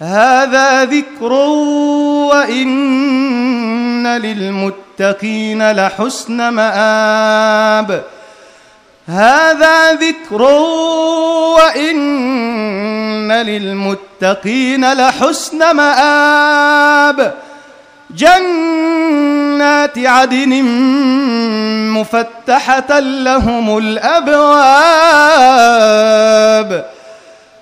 هذا ذكر وإن للمتقين لحسن مآب. هذا ذكر وإن للمتقين لحسن مآب. جنات عدن مفتحة لهم الأبواب.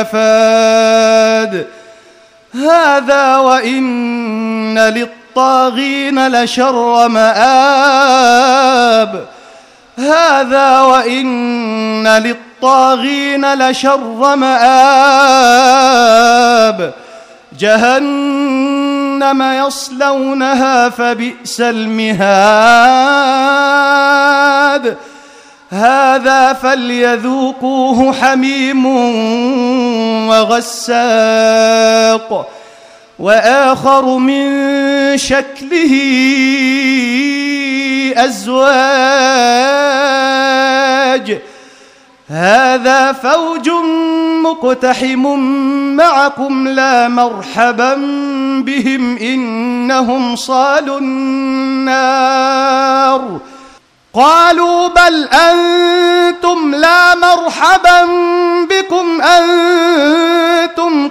نفاد. هذا وإن للطاغين لشر مآب. هذا وإن للطاغين لشر مآب. جهنم يصلونها فبئس المهاد. هذا فليذوقوه حميم وغساق وآخر من شكله أزواج. هذا فوج مقتحم معكم لا مرحبا بهم إنهم صالوا النار. قالوا بل أنتم لا مرحبا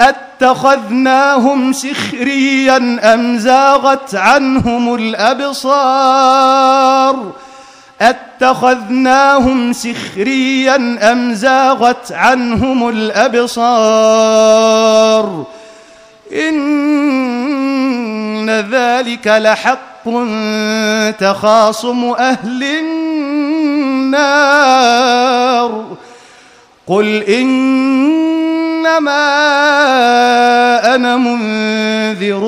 أتخذناهم سخريا أم زاغت عنهم الأبصار؟ أتخذناهم سخريا أم زاغت عنهم الأبصار؟ إن ذلك لحق تخاصم أهل النار. قل إنما أنا منذر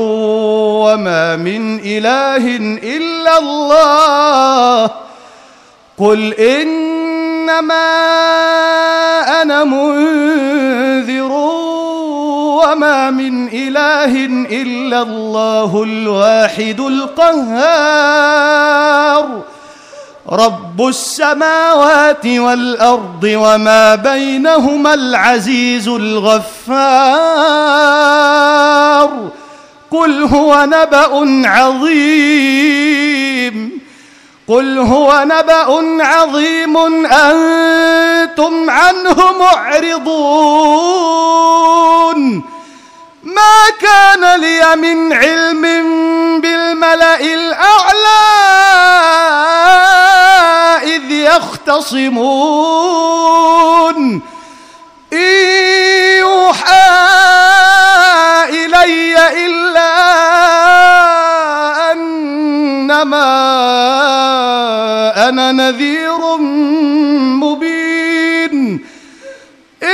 وما من إله إلا الله. قل إنما أنا منذر وما من إله إلا الله الواحد القهار. رب السماوات والأرض وما بينهما العزيز الغفار. قل هو نبأ عظيم. قل هو نبأ عظيم. أنتم عنه معرضون. ما كان لي من علم يختصمون. إن يوحى إلي إلا أنما أنا نذير مبين. إن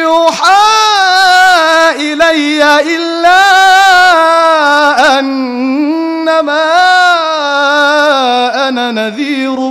يوحى إلي إلا أنما أنا نذير